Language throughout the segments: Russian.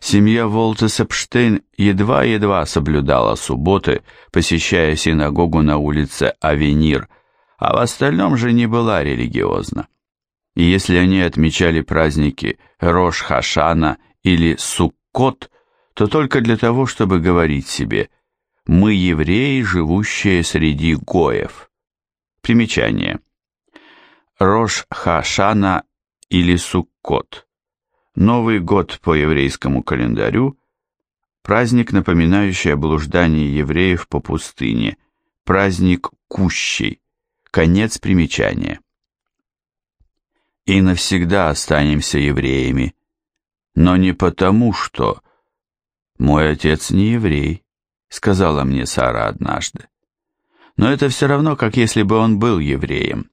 Семья Волтес-Эпштейн едва-едва соблюдала субботы, посещая синагогу на улице Авенир, а в остальном же не была религиозна. И если они отмечали праздники Рош-Хашана или Суккот, то только для того, чтобы говорить себе «Мы евреи, живущие среди гоев». Примечание. Рош-Хашана или Суккот. Новый год по еврейскому календарю – праздник, напоминающий о блуждании евреев по пустыне, праздник Кущей, конец примечания. И навсегда останемся евреями, но не потому, что «мой отец не еврей», — сказала мне Сара однажды. Но это все равно, как если бы он был евреем.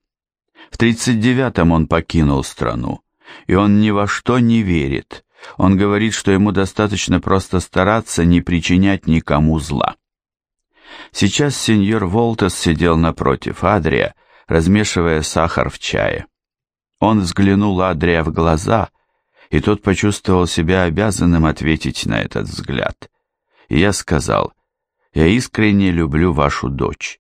В тридцать девятом он покинул страну и он ни во что не верит. Он говорит, что ему достаточно просто стараться не причинять никому зла. Сейчас сеньор Волтес сидел напротив Адрия, размешивая сахар в чае. Он взглянул Адрия в глаза, и тот почувствовал себя обязанным ответить на этот взгляд. И я сказал, «Я искренне люблю вашу дочь».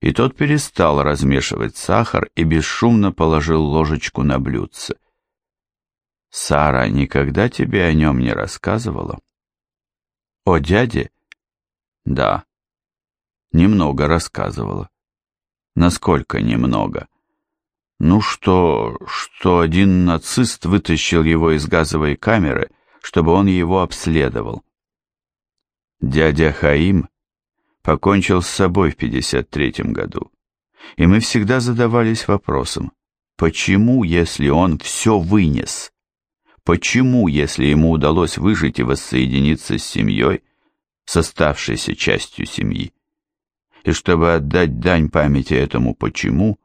И тот перестал размешивать сахар и бесшумно положил ложечку на блюдце. Сара никогда тебе о нем не рассказывала? О дяде? Да. Немного рассказывала. Насколько немного? Ну что, что один нацист вытащил его из газовой камеры, чтобы он его обследовал. Дядя Хаим покончил с собой в 53-м году, и мы всегда задавались вопросом, почему, если он все вынес, Почему, если ему удалось выжить и воссоединиться с семьей, с оставшейся частью семьи? И чтобы отдать дань памяти этому «почему»,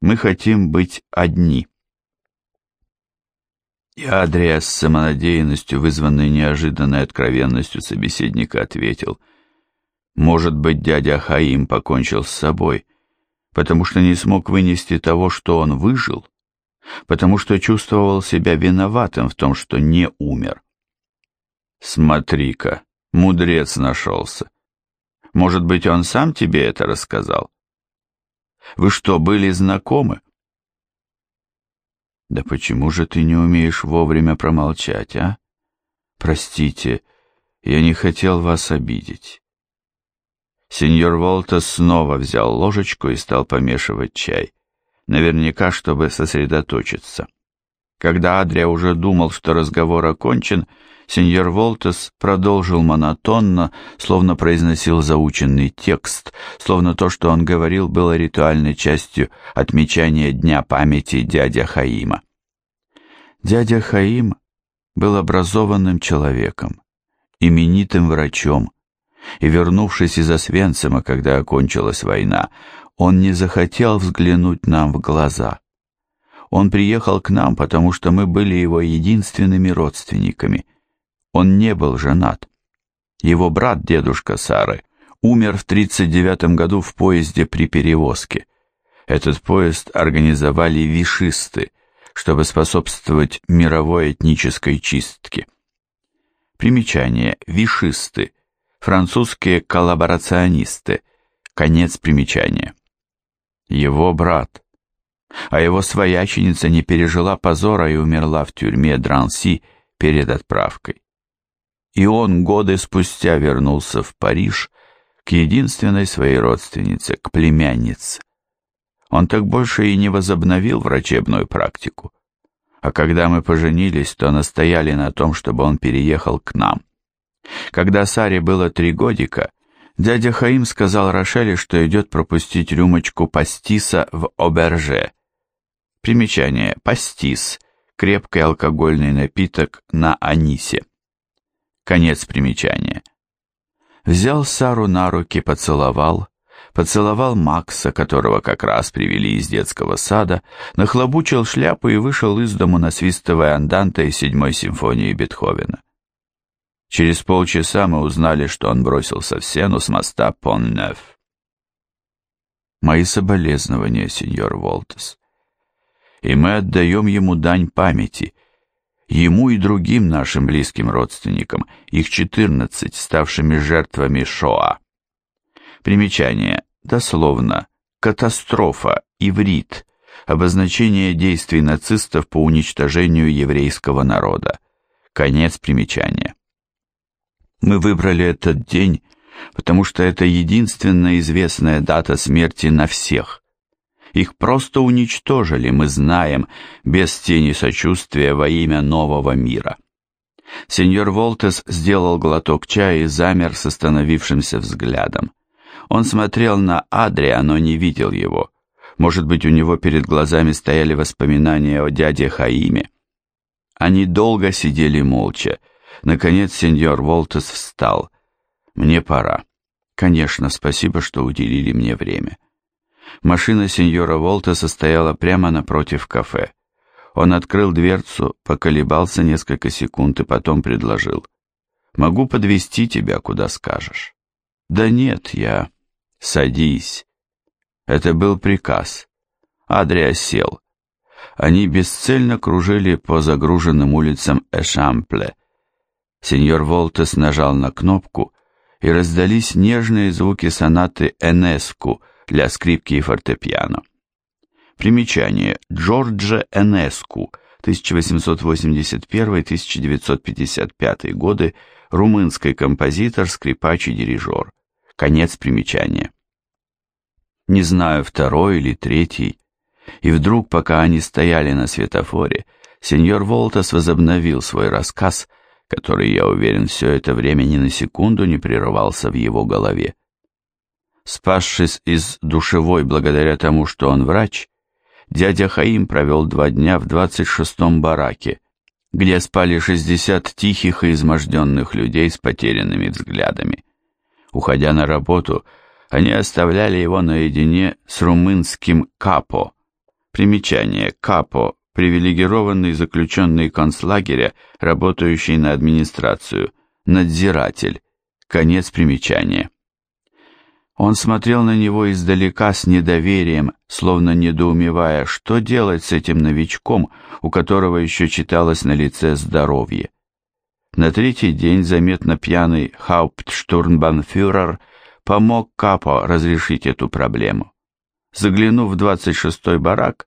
мы хотим быть одни. И Адриас с самонадеянностью, вызванной неожиданной откровенностью собеседника, ответил, «Может быть, дядя Хаим покончил с собой, потому что не смог вынести того, что он выжил?» Потому что чувствовал себя виноватым в том, что не умер. Смотри-ка, мудрец нашелся. Может быть, он сам тебе это рассказал? Вы что, были знакомы? Да почему же ты не умеешь вовремя промолчать, а? Простите, я не хотел вас обидеть. Сеньор Волта снова взял ложечку и стал помешивать чай наверняка, чтобы сосредоточиться. Когда Адрия уже думал, что разговор окончен, сеньор Волтес продолжил монотонно, словно произносил заученный текст, словно то, что он говорил, было ритуальной частью отмечания Дня памяти дядя Хаима. Дядя Хаим был образованным человеком, именитым врачом, и, вернувшись из Освенцима, когда окончилась война, он не захотел взглянуть нам в глаза. Он приехал к нам, потому что мы были его единственными родственниками. Он не был женат. Его брат, дедушка Сары, умер в 39 году в поезде при перевозке. Этот поезд организовали вишисты, чтобы способствовать мировой этнической чистке. Примечание. Вишисты. Французские коллаборационисты. Конец примечания его брат. А его свояченица не пережила позора и умерла в тюрьме Дранси перед отправкой. И он годы спустя вернулся в Париж к единственной своей родственнице, к племяннице. Он так больше и не возобновил врачебную практику. А когда мы поженились, то настояли на том, чтобы он переехал к нам. Когда Саре было три годика, Дядя Хаим сказал Рошеле, что идет пропустить рюмочку пастиса в оберже. Примечание. Пастис. Крепкий алкогольный напиток на анисе. Конец примечания. Взял Сару на руки, поцеловал, поцеловал Макса, которого как раз привели из детского сада, нахлобучил шляпу и вышел из дому, насвистывая анданта из седьмой симфонии Бетховена. Через полчаса мы узнали, что он бросился в сену с моста Поннеф. Мои соболезнования, сеньор Волтес. И мы отдаем ему дань памяти. Ему и другим нашим близким родственникам, их 14, ставшими жертвами Шоа. Примечание. Дословно. Катастрофа. Иврит. Обозначение действий нацистов по уничтожению еврейского народа. Конец примечания. Мы выбрали этот день, потому что это единственная известная дата смерти на всех. Их просто уничтожили, мы знаем, без тени сочувствия во имя нового мира. Сеньор Волтес сделал глоток чая и замер с остановившимся взглядом. Он смотрел на Адрия, но не видел его. Может быть, у него перед глазами стояли воспоминания о дяде Хаиме. Они долго сидели молча. Наконец сеньор Волтес встал. «Мне пора. Конечно, спасибо, что уделили мне время». Машина сеньора Волтеса стояла прямо напротив кафе. Он открыл дверцу, поколебался несколько секунд и потом предложил. «Могу подвести тебя, куда скажешь». «Да нет, я...» «Садись». Это был приказ. Адриа сел. Они бесцельно кружили по загруженным улицам Эшампле. Сеньор Волтес нажал на кнопку, и раздались нежные звуки сонаты Энеску для скрипки и фортепиано. Примечание. Джорджа Энеску, 1881-1955 годы, румынский композитор, скрипач и дирижер. Конец примечания. Не знаю, второй или третий. И вдруг, пока они стояли на светофоре, сеньор Волтас возобновил свой рассказ, который, я уверен, все это время ни на секунду не прерывался в его голове. Спасшись из душевой благодаря тому, что он врач, дядя Хаим провел два дня в 26-м бараке, где спали 60 тихих и изможденных людей с потерянными взглядами. Уходя на работу, они оставляли его наедине с румынским капо. Примечание «капо» – привилегированный заключенный концлагеря, работающий на администрацию, надзиратель. Конец примечания. Он смотрел на него издалека с недоверием, словно недоумевая, что делать с этим новичком, у которого еще читалось на лице здоровье. На третий день заметно пьяный Хауптштурмбанфюрер помог Капо разрешить эту проблему. Заглянув в 26-й барак,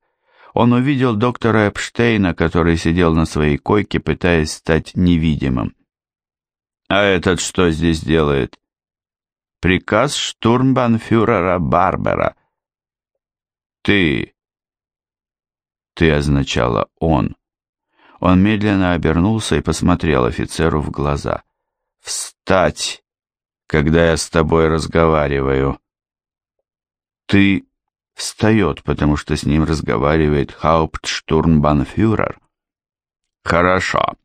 он увидел доктора Эпштейна, который сидел на своей койке, пытаясь стать невидимым. «А этот что здесь делает?» «Приказ штурмбанфюрера Барбера». «Ты...» «Ты» означало «он». Он медленно обернулся и посмотрел офицеру в глаза. «Встать, когда я с тобой разговариваю!» «Ты...» встает, потому что с ним разговаривает Хауптштурмбанфюрер. «Хорошо.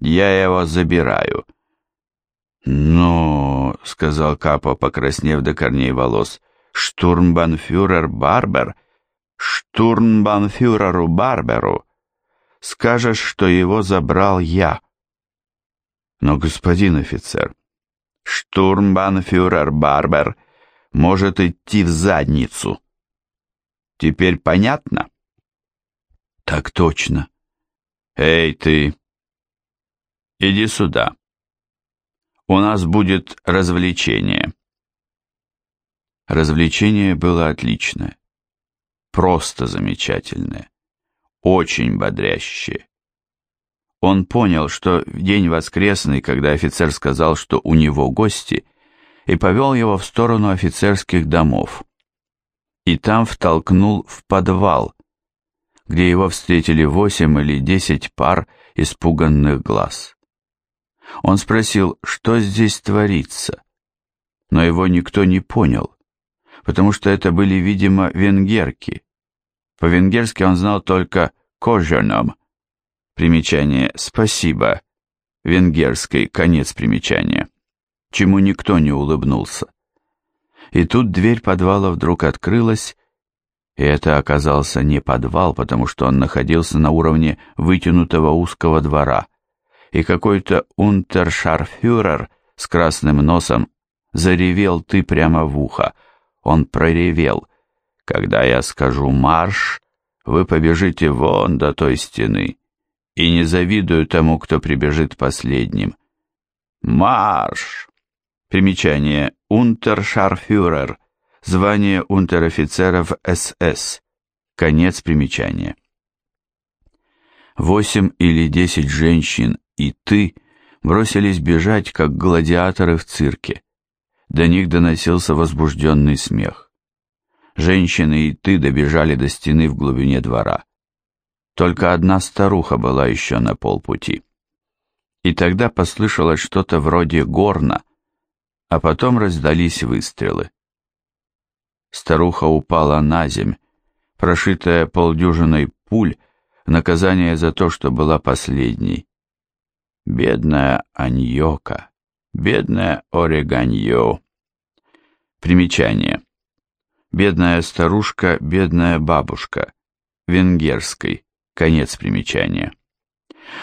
Я его забираю». «Но...» — сказал Капо, покраснев до корней волос. «Штурмбанфюрер Барбер? Штурмбанфюреру Барберу?» скажешь, что его забрал я. Но, господин офицер, штурмбанфюрер Барбер может идти в задницу. Теперь понятно? Так точно. Эй, ты, иди сюда. У нас будет развлечение. Развлечение было отличное. Просто замечательное очень бодрящее. Он понял, что в день воскресный, когда офицер сказал, что у него гости, и повел его в сторону офицерских домов. И там втолкнул в подвал, где его встретили восемь или десять пар испуганных глаз. Он спросил, что здесь творится, но его никто не понял, потому что это были, видимо, венгерки, по-венгерски он знал только «кожаном». Примечание «спасибо». Венгерский конец примечания. Чему никто не улыбнулся. И тут дверь подвала вдруг открылась, и это оказался не подвал, потому что он находился на уровне вытянутого узкого двора, и какой-то унтершарфюрер с красным носом заревел ты прямо в ухо. Он проревел — когда я скажу «марш», вы побежите вон до той стены. и не завидую тому, кто прибежит последним. Марш! Примечание. Унтершарфюрер. Звание унтер-офицеров СС. Конец примечания. Восемь или десять женщин и ты бросились бежать, как гладиаторы в цирке. До них доносился возбужденный смех. Женщины и ты добежали до стены в глубине двора. Только одна старуха была еще на полпути. И тогда послышалось что-то вроде горна, а потом раздались выстрелы. Старуха упала на земь, прошитая полдюжиной пуль, наказание за то, что была последней. Бедная Аньока, бедная Ореганьо. Примечание. Бедная старушка, бедная бабушка. Венгерской. Конец примечания.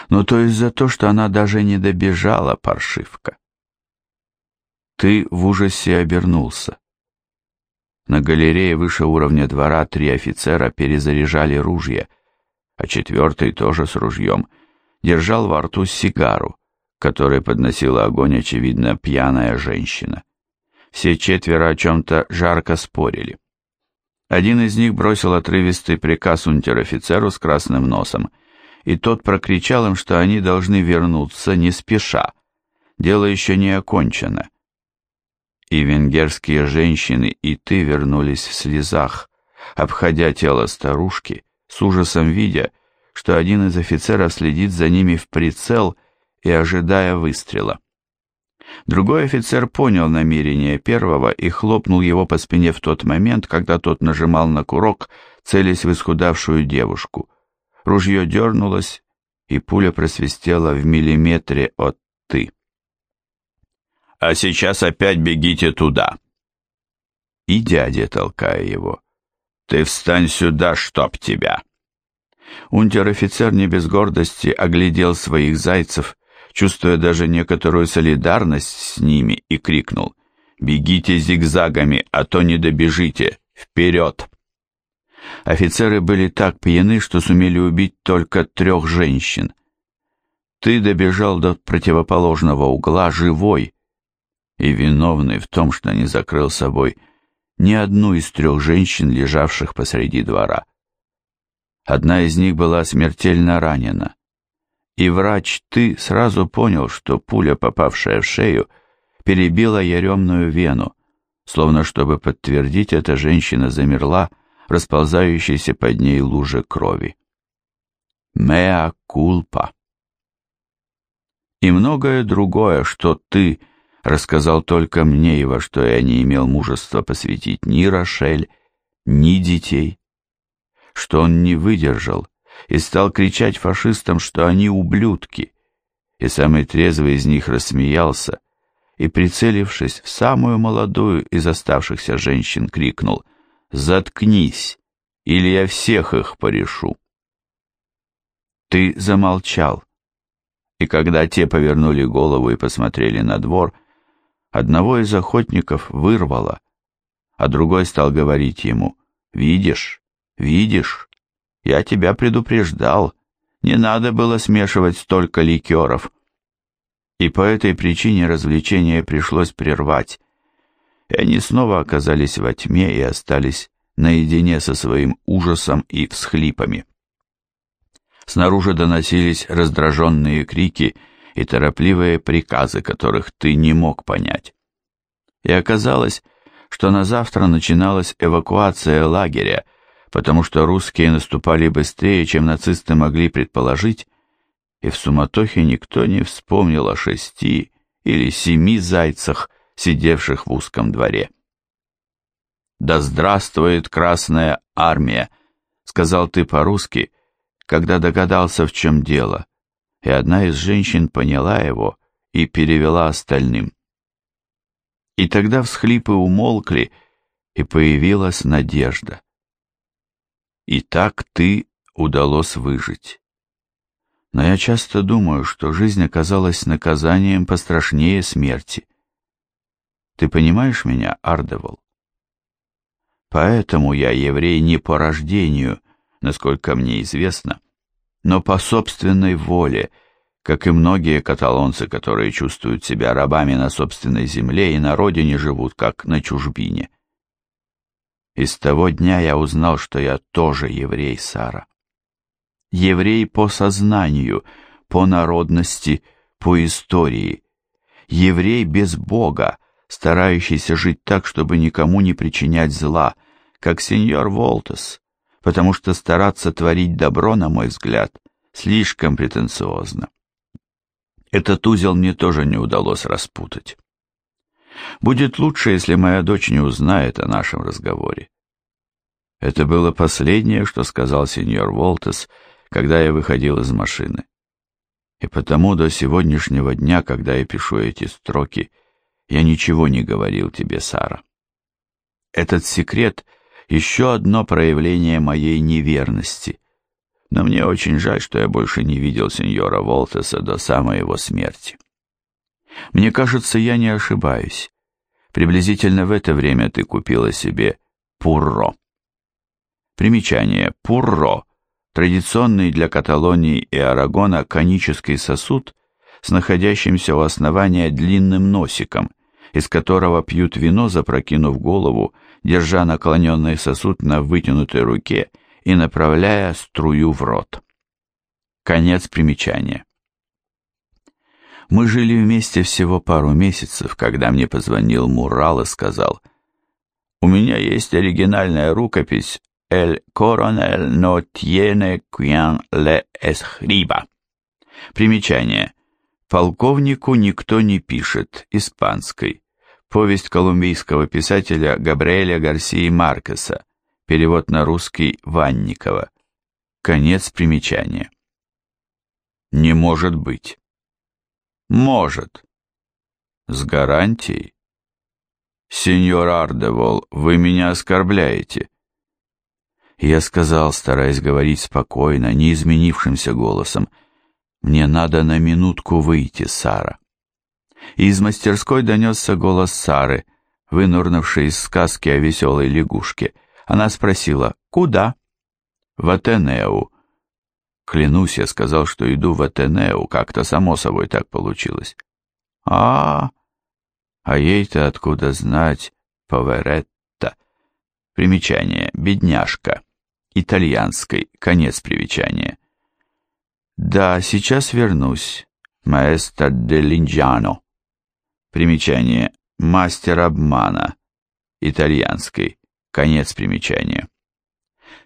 Но то есть за то, что она даже не добежала, паршивка. Ты в ужасе обернулся. На галерее выше уровня двора три офицера перезаряжали ружья, а четвертый тоже с ружьем держал во рту сигару, которой подносила огонь, очевидно, пьяная женщина. Все четверо о чем-то жарко спорили. Один из них бросил отрывистый приказ унтер-офицеру с красным носом, и тот прокричал им, что они должны вернуться не спеша. Дело еще не окончено и венгерские женщины, и ты вернулись в слезах, обходя тело старушки, с ужасом видя, что один из офицеров следит за ними в прицел и ожидая выстрела. Другой офицер понял намерение первого и хлопнул его по спине в тот момент, когда тот нажимал на курок, целясь в исхудавшую девушку. Ружье дернулось, и пуля просвистела в миллиметре от «ты». А сейчас опять бегите туда. И дядя, толкая его. Ты встань сюда, чтоб тебя. Унтер-офицер не без гордости оглядел своих зайцев, чувствуя даже некоторую солидарность с ними, и крикнул «Бегите зигзагами, а то не добежите! Вперед!» Офицеры были так пьяны, что сумели убить только трех женщин. Ты добежал до противоположного угла живой, и виновный в том, что не закрыл собой ни одну из трех женщин, лежавших посреди двора. Одна из них была смертельно ранена, и врач ты сразу понял, что пуля, попавшая в шею, перебила яремную вену, словно чтобы подтвердить это, женщина замерла, расползающейся под ней луже крови. Меа кулпа. И многое другое, что ты, рассказал только мне и во что я не имел мужества посвятить ни Рошель, ни детей, что он не выдержал и стал кричать фашистам, что они ублюдки, и самый трезвый из них рассмеялся и, прицелившись в самую молодую из оставшихся женщин, крикнул «Заткнись, или я всех их порешу!» Ты замолчал, и когда те повернули голову и посмотрели на двор, Одного из охотников вырвало, а другой стал говорить ему, «Видишь, видишь, я тебя предупреждал, не надо было смешивать столько ликеров». И по этой причине развлечение пришлось прервать, и они снова оказались во тьме и остались наедине со своим ужасом и всхлипами. Снаружи доносились раздраженные крики и торопливые приказы, которых ты не мог понять. И оказалось, что на завтра начиналась эвакуация лагеря, потому что русские наступали быстрее, чем нацисты могли предположить, и в суматохе никто не вспомнил о шести или семи зайцах, сидевших в узком дворе. «Да здравствует Красная Армия!» — сказал ты по-русски, когда догадался, в чем дело и одна из женщин поняла его и перевела остальным. И тогда всхлипы умолкли, и появилась надежда. И так ты удалось выжить. Но я часто думаю, что жизнь оказалась наказанием пострашнее смерти. Ты понимаешь меня, Ардевол? Поэтому я еврей не по рождению, насколько мне известно, но по собственной воле, как и многие каталонцы, которые чувствуют себя рабами на собственной земле и на родине живут, как на чужбине. И с того дня я узнал, что я тоже еврей, Сара. Еврей по сознанию, по народности, по истории. Еврей без Бога, старающийся жить так, чтобы никому не причинять зла, как сеньор Волтес, потому что стараться творить добро, на мой взгляд, слишком претенциозно. Этот узел мне тоже не удалось распутать. Будет лучше, если моя дочь не узнает о нашем разговоре. Это было последнее, что сказал сеньор Волтес, когда я выходил из машины. И потому до сегодняшнего дня, когда я пишу эти строки, я ничего не говорил тебе, Сара. Этот секрет — еще одно проявление моей неверности. Но мне очень жаль, что я больше не видел сеньора Волтеса до самой его смерти. Мне кажется, я не ошибаюсь. Приблизительно в это время ты купила себе пурро. Примечание. Пурро – традиционный для Каталонии и Арагона конический сосуд с находящимся у основания длинным носиком, из которого пьют вино, запрокинув голову держа наклоненный сосуд на вытянутой руке и направляя струю в рот. Конец примечания. Мы жили вместе всего пару месяцев, когда мне позвонил Мурал и сказал, «У меня есть оригинальная рукопись «El coronel no tiene quien le escriba». Примечание. Полковнику никто не пишет, испанской. Повесть колумбийского писателя Габриэля Гарсии Маркеса. Перевод на русский Ванникова. Конец примечания. Не может быть. Может. С гарантией. Сеньор Ардевол, вы меня оскорбляете. Я сказал, стараясь говорить спокойно, не изменившимся голосом, «Мне надо на минутку выйти, Сара» из мастерской донесся голос Сары, вынурнувшей из сказки о веселой лягушке. Она спросила «Куда?» «В Атенеу». Клянусь, я сказал, что иду в Атенеу, как-то само собой так получилось. а А ей-то откуда знать, Поверетта. Примечание, бедняжка, итальянской, конец примечания. Да, сейчас вернусь, маэстро де Линджано. Примечание. Мастер обмана. Итальянской. Конец примечания.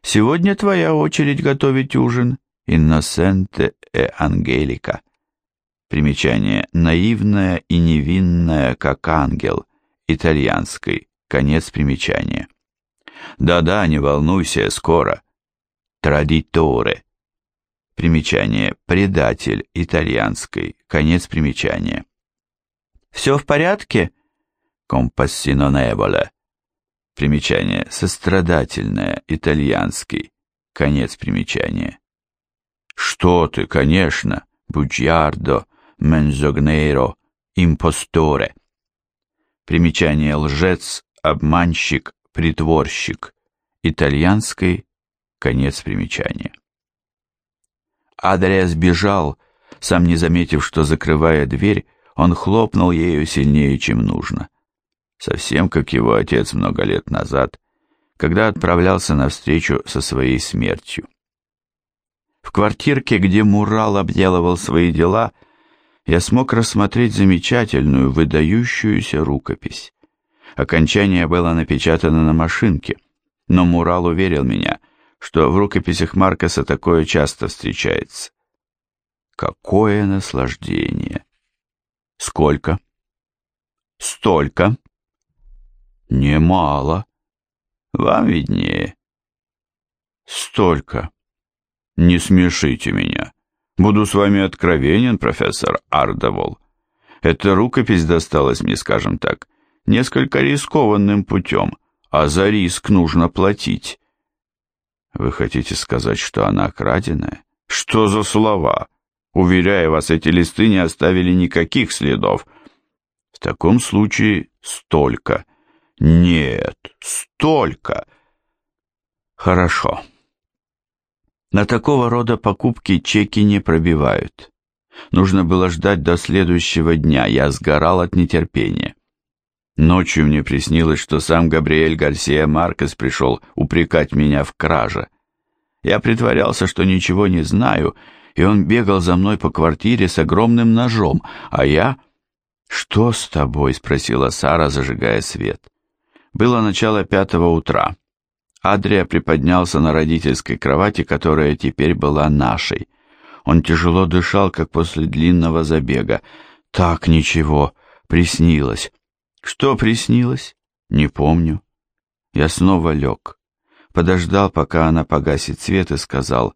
Сегодня твоя очередь готовить ужин. Инносенте э Ангелика. Примечание. Наивная и невинная, как ангел. Итальянской. Конец примечания. Да-да, не волнуйся, скоро. Традиторе. Примечание. Предатель. Итальянской. Конец примечания. Все в порядке? Компассино неболе. Примечание. Сострадательное. Итальянский. Конец примечания. Что ты, конечно. Буджиардо. Мензогнейро. Импосторе. Примечание. Лжец. Обманщик. Притворщик. Итальянский. Конец примечания. Адриас бежал, сам не заметив, что, закрывая дверь, он хлопнул ею сильнее, чем нужно. Совсем как его отец много лет назад, когда отправлялся навстречу со своей смертью. В квартирке, где Мурал обделывал свои дела, я смог рассмотреть замечательную, выдающуюся рукопись. Окончание было напечатано на машинке, но Мурал уверил меня, что в рукописях Маркоса такое часто встречается. Какое наслаждение! Сколько? Столько. Немало. Вам виднее. Столько. Не смешите меня. Буду с вами откровенен, профессор Ардовол. Эта рукопись досталась мне, скажем так, несколько рискованным путем, а за риск нужно платить. Вы хотите сказать, что она краденая? Что за слова? Уверяю вас, эти листы не оставили никаких следов. В таком случае столько. Нет, столько. Хорошо. На такого рода покупки чеки не пробивают. Нужно было ждать до следующего дня, я сгорал от нетерпения. Ночью мне приснилось, что сам Габриэль Гарсия Маркес пришел упрекать меня в краже. Я притворялся, что ничего не знаю, и он бегал за мной по квартире с огромным ножом, а я... «Что с тобой?» — спросила Сара, зажигая свет. Было начало пятого утра. Адрия приподнялся на родительской кровати, которая теперь была нашей. Он тяжело дышал, как после длинного забега. Так, ничего, приснилось. Что приснилось? Не помню. Я снова лег. Подождал, пока она погасит свет, и сказал,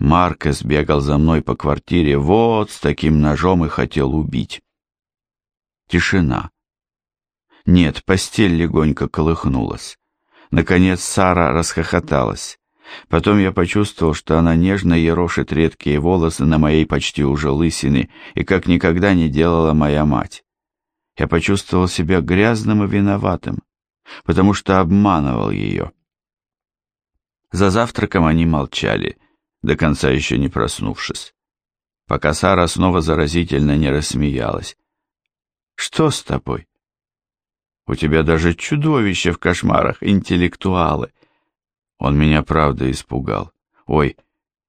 «Маркес бегал за мной по квартире вот с таким ножом и хотел убить». Тишина. Нет, постель легонько колыхнулась. Наконец Сара расхохоталась. Потом я почувствовал, что она нежно ерошит редкие волосы на моей почти уже лысине, и как никогда не делала моя мать. Я почувствовал себя грязным и виноватым, потому что обманывал ее. За завтраком они молчали, до конца еще не проснувшись, пока Сара снова заразительно не рассмеялась. «Что с тобой?» У тебя даже чудовище в кошмарах, интеллектуалы. Он меня правда испугал. Ой,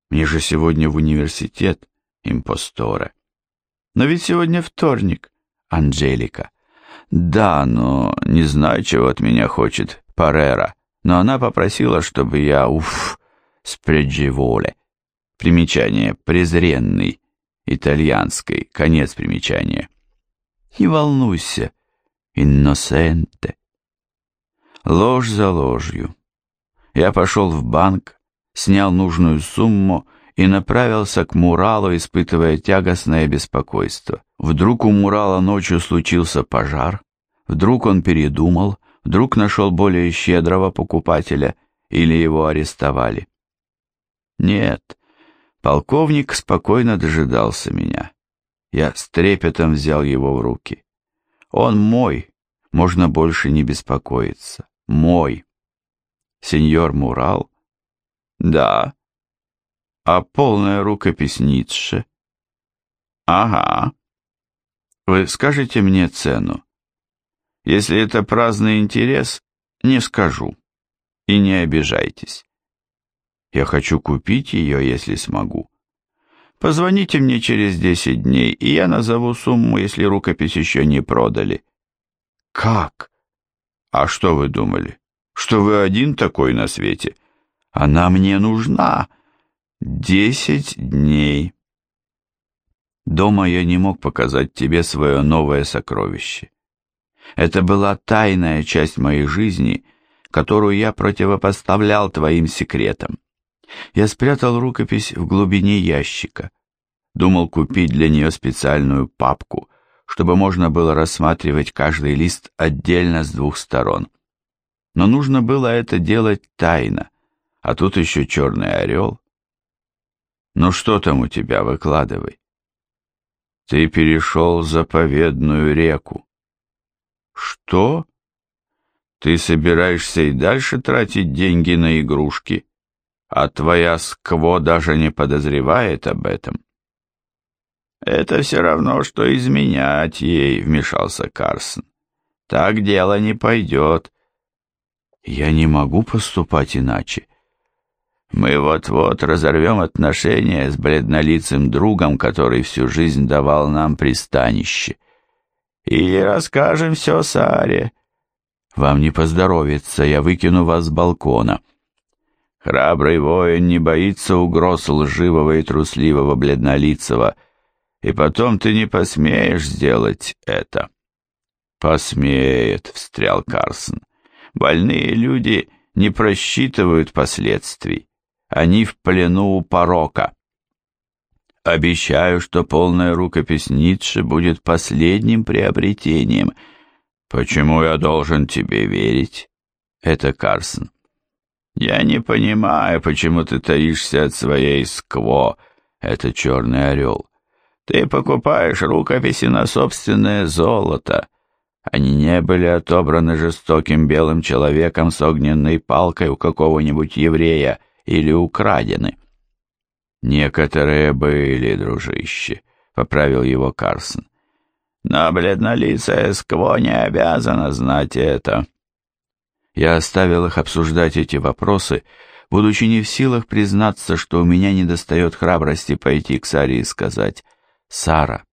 мне же сегодня в университет, импосторе. Но ведь сегодня вторник, Анжелика. Да, но не знаю, чего от меня хочет Парера. Но она попросила, чтобы я, уф, спредживоле. Примечание презренный, итальянской, конец примечания. Не волнуйся, Инносенте. Ложь за ложью. Я пошел в банк, снял нужную сумму и направился к Муралу, испытывая тягостное беспокойство. Вдруг у Мурала ночью случился пожар, вдруг он передумал, вдруг нашел более щедрого покупателя или его арестовали. Нет, полковник спокойно дожидался меня. Я с трепетом взял его в руки. Он мой, можно больше не беспокоиться. Мой. Сеньор Мурал? Да. А полная рукопись Ницше? Ага. Вы скажете мне цену? Если это праздный интерес, не скажу. И не обижайтесь. Я хочу купить ее, если смогу. Позвоните мне через десять дней, и я назову сумму, если рукопись еще не продали. Как? А что вы думали? Что вы один такой на свете? Она мне нужна. Десять дней. Дома я не мог показать тебе свое новое сокровище. Это была тайная часть моей жизни, которую я противопоставлял твоим секретам. Я спрятал рукопись в глубине ящика. Думал купить для нее специальную папку, чтобы можно было рассматривать каждый лист отдельно с двух сторон. Но нужно было это делать тайно, а тут еще черный орел. Ну что там у тебя, выкладывай. Ты перешел заповедную реку. Что? Ты собираешься и дальше тратить деньги на игрушки? А твоя скво даже не подозревает об этом. Это все равно, что изменять ей, вмешался Карсон. Так дело не пойдет. Я не могу поступать иначе. Мы вот-вот разорвем отношения с бледнолицым другом, который всю жизнь давал нам пристанище. Или расскажем все Саре. Вам не поздоровится, я выкину вас с балкона. Храбрый воин не боится угроз лживого и трусливого бледнолицего, и потом ты не посмеешь сделать это. «Посмеет», — встрял Карсон. «Больные люди не просчитывают последствий. Они в плену у порока». «Обещаю, что полная рукопись Ницше будет последним приобретением. Почему я должен тебе верить?» Это Карсон. Я не понимаю, почему ты таишься от своей скво, это черный орел. Ты покупаешь рукописи на собственное золото. Они не были отобраны жестоким белым человеком с огненной палкой у какого-нибудь еврея или украдены. Некоторые были, дружище, поправил его Карсон. Но бледнолицая Скво не обязана знать это. Я оставил их обсуждать эти вопросы, будучи не в силах признаться, что у меня недостает храбрости пойти к Саре и сказать «Сара,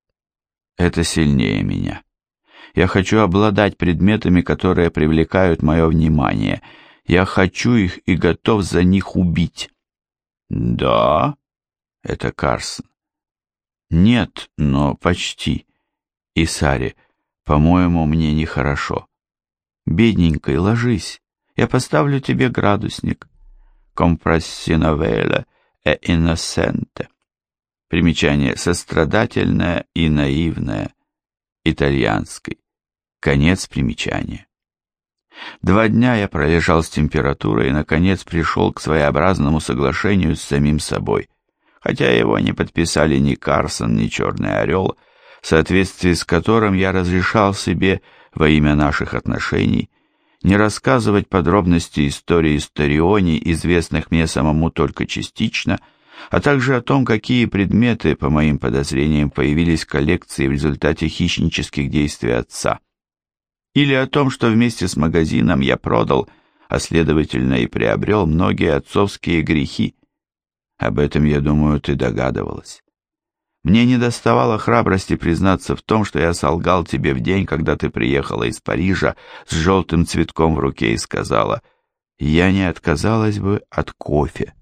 это сильнее меня». Я хочу обладать предметами, которые привлекают мое внимание. Я хочу их и готов за них убить. Да, это Карсон. Нет, но почти. И Саре, по-моему, мне нехорошо. Бедненькой, ложись. Я поставлю тебе градусник. Компрассиновеле e innocente. Примечание сострадательное и наивное. Итальянский. Конец примечания. Два дня я пролежал с температурой и, наконец, пришел к своеобразному соглашению с самим собой. Хотя его не подписали ни Карсон, ни Черный Орел, в соответствии с которым я разрешал себе во имя наших отношений не рассказывать подробности истории Историони, известных мне самому только частично, а также о том, какие предметы, по моим подозрениям, появились в коллекции в результате хищнических действий отца или о том, что вместе с магазином я продал, а следовательно и приобрел многие отцовские грехи. Об этом, я думаю, ты догадывалась. Мне не доставало храбрости признаться в том, что я солгал тебе в день, когда ты приехала из Парижа с желтым цветком в руке и сказала, «Я не отказалась бы от кофе».